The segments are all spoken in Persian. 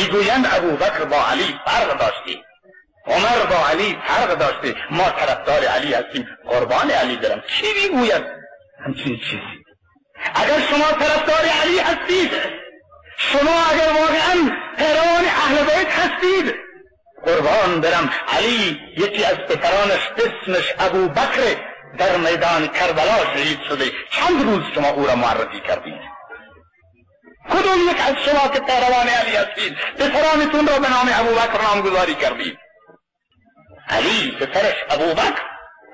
می‌گویند ابوبکر با علی فرق داشتی عمر با علی فرق داشته ما طرفدار علی هستیم. قربان علی برم. کی می‌گوید؟ همچین چیزی. اگر شما طرفدار علی هستید شما اگر واقعا پیروان اهل بیت هستید قربان برم. علی یکی از پسرانش اسمش ابو بکر در میدان کربلا شهید شده. چند روز شما او را معرفی کردید؟ کدوم یک از شما که پیروان علی هستید پسرانتون را به نام ابوبکر نامگذاری کردید. علی پسرش ابوبکر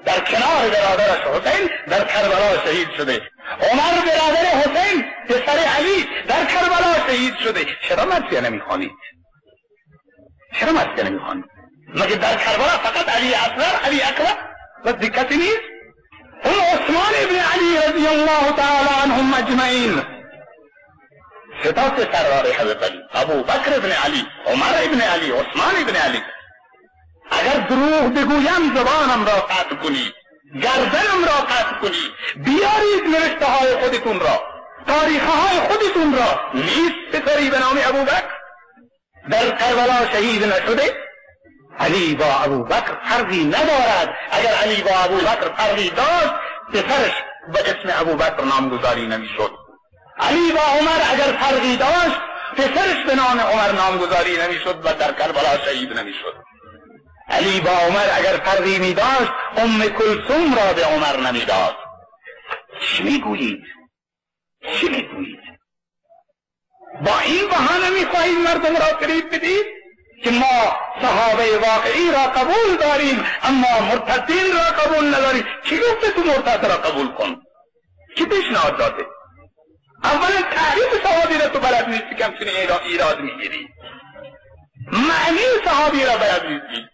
در کنار برادرش حسین در کربلا شهید شده. عمر برادر حسین پسر علی در کربلا شهید شده. چرا مرسیه نمی‌خوانید؟ چرا مرسیه نمی‌خوانید؟ مگه در کربلا فقط علی اصغر علی اکبر؟ و کسی نیست؟ اون عثمان ابن علی رضی الله تعالی عنهم اجمعین. ستات سرار حضرت علی ابو بکر ابن علی عمر ابن علی عثمان ابن علی اگر دروغ بگویم زبانم را قطع کنید گردنم را قطع کنید بیارید نوشته های خودتون را تاریخ های خودتون را نیست پسری به نام ابو بکر در کربلا شهید نشده علی با ابو بکر فرقی ندارد اگر علی با ابو بکر فرقی داشت پسرش به اسم ابو بکر نامگذاری نمی‌شد با عمر اگر فرقی داشت پسرش به نام عمر نامگذاری نمی‌شد و در کربلا شهید نمی‌شد. علی با عمر اگر فرقی می داشت ام کلثوم را به عمر نمی‌داد. چی می‌گویید؟ چی می‌گویید؟ با این بهانه می‌خواهید مردم را فریب بدید که ما صحابه واقعی را قبول داریم اما مرتدین را قبول نداریم. کی گفته تو مرتد را قبول کن؟ کی پیشنهاد داده؟ اولا تعریف صحابی را تو بلد نیستی که همچنین ایراد می‌گیری. معنی صحابی را بلد نیستی.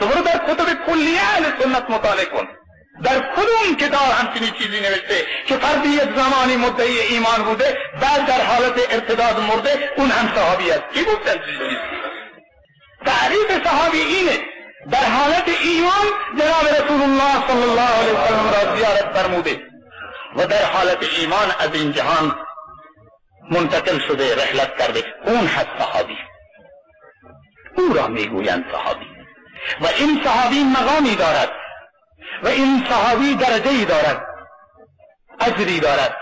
تو برو در کتب کلیه اهل سنت مطالعه کن. در کدوم کتاب همچنین چیزی نوشته که فردی یک زمانی مدعی ایمان بوده بعد در حالت ارتداد مرده اون هم صحابی است. کی گفتن تعریف صحابی اینه. در حالت ایمان جناب رسول الله صلی الله علیه وسلم را زیارت فرموده. و در حالت ایمان از این جهان منتقل شده رحلت کرده. اون هست صحابی. او را می‌گویند صحابی. و این صحابی مقامی دارد. و این صحابی درجه دارد. اجری دارد.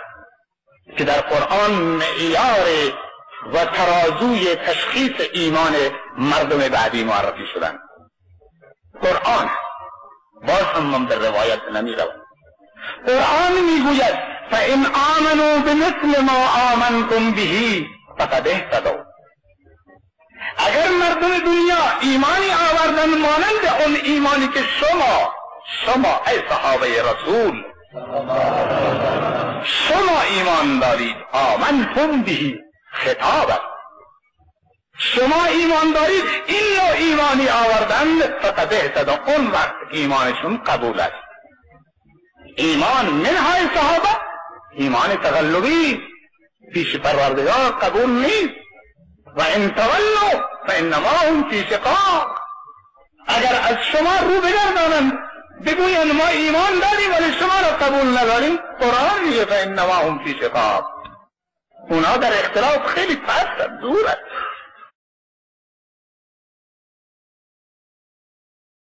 که در قرآن معیار و ترازوی تشخیص ایمان مردم بعدی معرفی شدن. قرآن. باز هم من در روایت نمی روم قرآن می‌گوید فان آمنوا بمثل ما آمنتم به فقد اهتدوا. اگر مردم دنیا ایمانی آوردن مانند اون ایمانی که شما شما ای صحابه رسول شما ایمان دارید آمنتم به خطاب شما ایمان دارید این ایمانی آوردن فقد اهتدا. اون وقت ایمانشون قبول است. ایمان منهای صحابه ایمان تغلبی پیش پروردگار قبول نیست. و ان تولوا فانما هم فی شقاق. اگر از شما رو بگردانند بگویند ما ایمان داریم ولی شما را قبول نداریم قرآن میگه فانما هم فی شقاق. اونا در اختلاف خیلی پست دور است